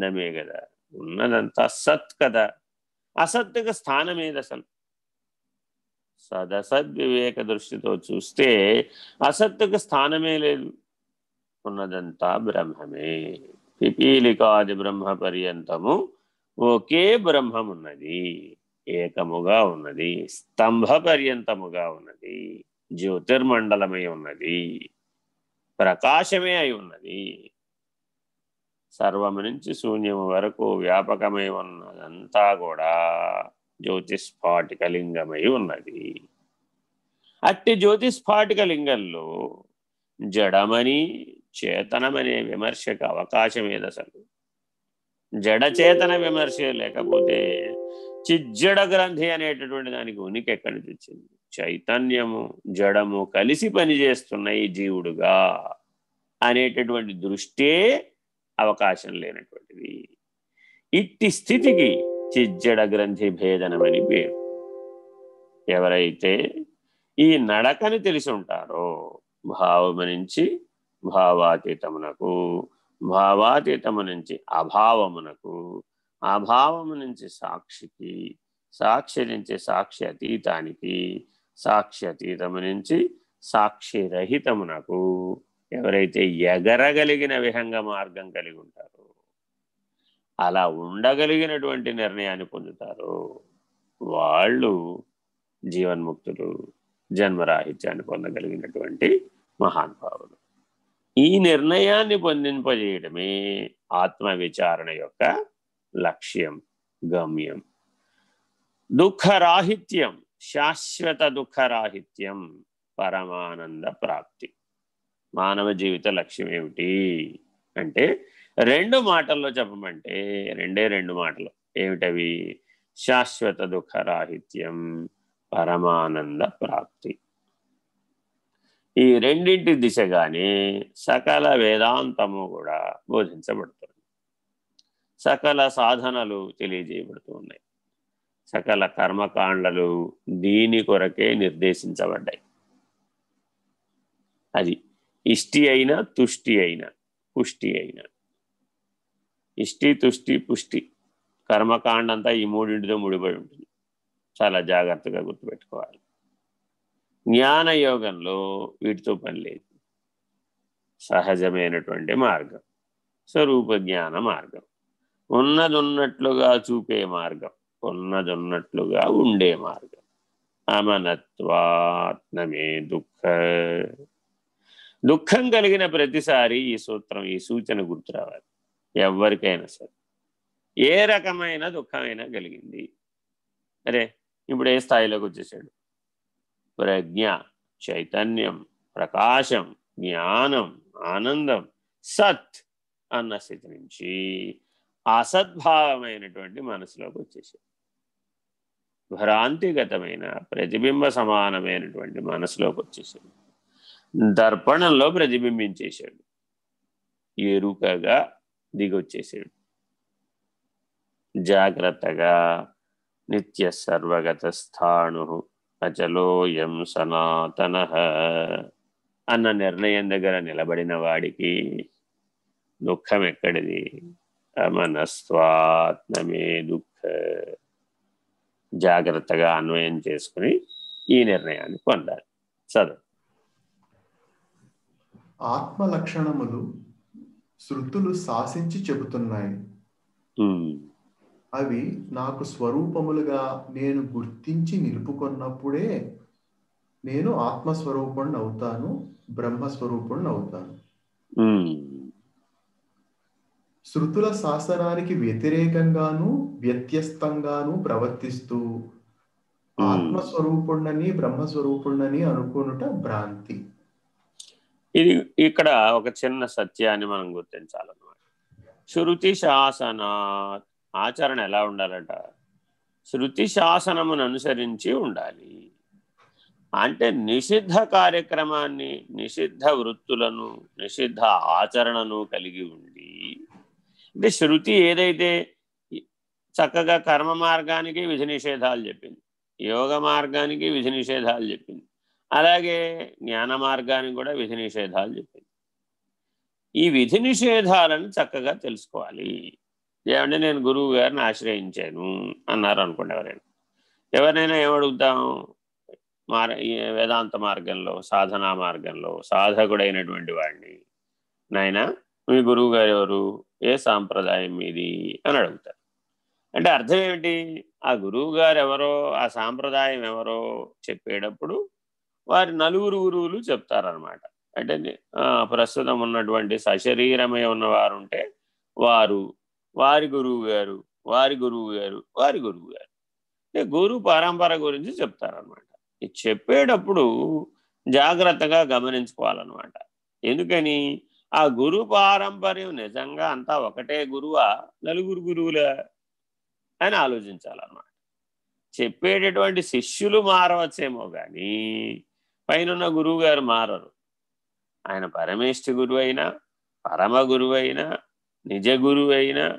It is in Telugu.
ఆనందమే కదా. ఉన్నదంతా సత్ కదా. అసత్తుకు స్థానం ఏది అసలు? సదసద్వివేక దృష్టితో చూస్తే అసత్తుకు స్థానమే లేదు. ఉన్నదంతా బ్రహ్మమే. పిపీలికాది బ్రహ్మ పర్యంతము ఒకే బ్రహ్మం ఉన్నది ఏకముగా ఉన్నది. స్తంభ పర్యంతముగా ఉన్నది. జ్యోతిర్మండలమై ఉన్నది. ప్రకాశమే అయి ఉన్నది. సర్వము నుంచి శూన్యము వరకు వ్యాపకమై ఉన్నదంతా కూడా జ్యోతిస్ఫాటికలింగమై ఉన్నది. అట్టి జ్యోతిస్ఫాటికలింగంలో జడమని చేతనమనే విమర్శకు అవకాశం ఏది అసలు జడచేతన విమర్శ లేకపోతే చిజ్జడ గ్రంథి అనేటటువంటి దానికి ఉనికి ఎక్కడి నుంచి వచ్చింది చైతన్యము జడము కలిసి పనిచేస్తున్నాయి జీవుడుగా అనేటటువంటి దృష్టే అవకాశం లేనటువంటిది. ఇట్టి స్థితికి చిజ్జడ గ్రంథి భేదనమని పేరు. ఎవరైతే ఈ నడకని తెలిసి ఉంటారో భావము నుంచి భావాతీతమునకు భావాతీతము నుంచి అభావమునకు అభావము నుంచి సాక్షికి సాక్షి నుంచి సాక్షి అతీతానికి సాక్షి అతీతము నుంచి సాక్షిరహితమునకు ఎవరైతే ఎగరగలిగిన విహంగ మార్గం కలిగి ఉంటారో అలా ఉండగలిగినటువంటి నిర్ణయాన్ని పొందుతారో వాళ్ళు జీవన్ముక్తులు జన్మరాహిత్యాన్ని పొందగలిగినటువంటి మహానుభావులు. ఈ నిర్ణయాన్ని పొందింపజేయడమే ఆత్మ విచారణ యొక్క లక్ష్యం గమ్యం. దుఃఖరాహిత్యం శాశ్వత దుఃఖరాహిత్యం పరమానంద ప్రాప్తి. మానవ జీవిత లక్ష్యం ఏమిటి? అంటే రెండు మాటల్లో చెప్పమంటే రెండే రెండు మాటలు. ఏమిటవి? శాశ్వత దుఃఖరాహిత్యం పరమానంద ప్రాప్తి. ఈ రెండింటి దిశగానే సకల వేదాంతము కూడా బోధించబడుతుంది. సకల సాధనలు తెలియజేయబడుతూ ఉన్నాయి సకల కర్మకాండలు దీని కొరకే నిర్దేశించబడ్డాయి. అది ఇష్టి అయినా తుష్టి అయినా పుష్టి అయినా. ఇష్టి తుష్టి పుష్టి. కర్మకాండ అంతా ఈ మూడింటితో ముడిపడి ఉంటుంది. చాలా జాగ్రత్తగా గుర్తుపెట్టుకోవాలి. జ్ఞాన యోగంలో వీటితో పని లేదు. సహజమైనటువంటి మార్గం. స్వరూప జ్ఞాన మార్గం. ఉన్నదున్నట్లుగా చూపే మార్గం. ఉన్నదున్నట్లుగా ఉండే మార్గం. అమనత్వాత్మమే దుఃఖ. దుఃఖం కలిగిన ప్రతిసారి ఈ సూత్రం ఈ సూచన గుర్తు రావాలి. ఎవరికైనా సరే. ఏ రకమైన దుఃఖమైనా కలిగింది. అరే ఇప్పుడు ఏ స్థాయిలోకి వచ్చేసాడు. ప్రజ్ఞ చైతన్యం ప్రకాశం జ్ఞానం ఆనందం సత్ అన్న స్థితి నుంచి అసద్భావమైనటువంటి మనసులోకి వచ్చేసాడు. భ్రాంతిగతమైన ప్రతిబింబ సమానమైనటువంటి మనసులోకి వచ్చేసాడు. దర్పణంలో ప్రతిబింబించేశాడు. ఎరుకగా దిగొచ్చేసాడు జాగ్రత్తగా నిత్య సర్వగత స్థాణు అచలోయం సనాతన అన్న నిర్ణయం దగ్గర నిలబడిన వాడికి దుఃఖం ఎక్కడిది అమనస్వాత్మమే దుఃఖ. జాగ్రత్తగా అన్వయం చేసుకుని ఈ నిర్ణయాన్ని పొందాలి. చదువు. ఆత్మ లక్షణములు శృతులు శాసించి చెబుతున్నాయి. అవి నాకు స్వరూపములుగా నేను గుర్తించి నిలుపుకున్నప్పుడే నేను ఆత్మస్వరూపుణ్ణి అవుతాను బ్రహ్మస్వరూపుణ్ణి అవుతాను. శృతుల శాసనానికి వ్యతిరేకంగాను వ్యత్యస్తంగాను ప్రవర్తిస్తూ ఆత్మస్వరూపుణ్ణని బ్రహ్మస్వరూపుణ్ణని అనుకునుట భ్రాంతి. ఇది ఇక్కడ ఒక చిన్న సత్యాన్ని మనం గుర్తించాలన్నమాట. శృతి శాసన ఆచరణ ఎలా ఉండాలట? శృతి శాసనమును అనుసరించి ఉండాలి. అంటే నిషిద్ధ కార్యక్రమాన్ని నిషిద్ధ వృత్తులను నిషిద్ధ ఆచరణను కలిగి ఉండి అంటే శృతి ఏదైతే చక్కగా కర్మ మార్గానికి విధి నిషేధాలు చెప్పింది యోగ మార్గానికి విధి నిషేధాలు చెప్పింది అలాగే జ్ఞాన మార్గానికి కూడా విధి నిషేధాలు చెప్పింది ఈ విధి నిషేధాలను చక్కగా తెలుసుకోవాలి. ఏమంటే నేను గురువు గారిని ఆశ్రయించాను అన్నారు అనుకోండి ఎవరైనా. ఎవరినైనా ఏమడుగుతాం? మార్ వేదాంత మార్గంలో సాధనా మార్గంలో సాధకుడైనటువంటి వాడిని. నాయన మీ గురువు గారు ఎవరు? ఏ సాంప్రదాయం మీది? అని అడుగుతారు. అంటే అర్థం ఏమిటి? ఆ గురువు గారు ఎవరో ఆ సాంప్రదాయం ఎవరో చెప్పేటప్పుడు వారి నలుగురు గురువులు చెప్తారనమాట అంటే ప్రస్తుతం ఉన్నటువంటి సశరీరమై ఉన్నవారు ఉంటే వారు వారి గురువు గారు వారి గురువు గారు వారి గురువు గారు. అంటే గురు పరంపర గురించి చెప్తారనమాట ఇది చెప్పేటప్పుడు జాగ్రత్తగా గమనించుకోవాలన్నమాట. ఎందుకని? ఆ గురు పారంపర్యం నిజంగా అంతా ఒకటే గురువా? నలుగురు గురువులా? అని ఆలోచించాలన్నమాట. చెప్పేటటువంటి శిష్యులు మారవచ్చేమో కానీ పైన గురువు గారు మారరు. ఆయన పరమేష్ఠి గురువు అయినా పరమ గురువు అయినా నిజ గురువు అయినా